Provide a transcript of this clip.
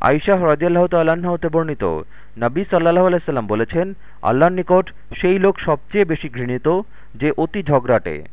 আইশাহ রাজিয়াল্লাহ তাল্লাহ্ন হতে বর্ণিত। নাবী সাল্লাহ আলাইসাল্লাম বলেছেন, আল্লাহর নিকট সেই লোক সবচেয়ে বেশি ঘৃণিত যে অতি ঝগড়াটে।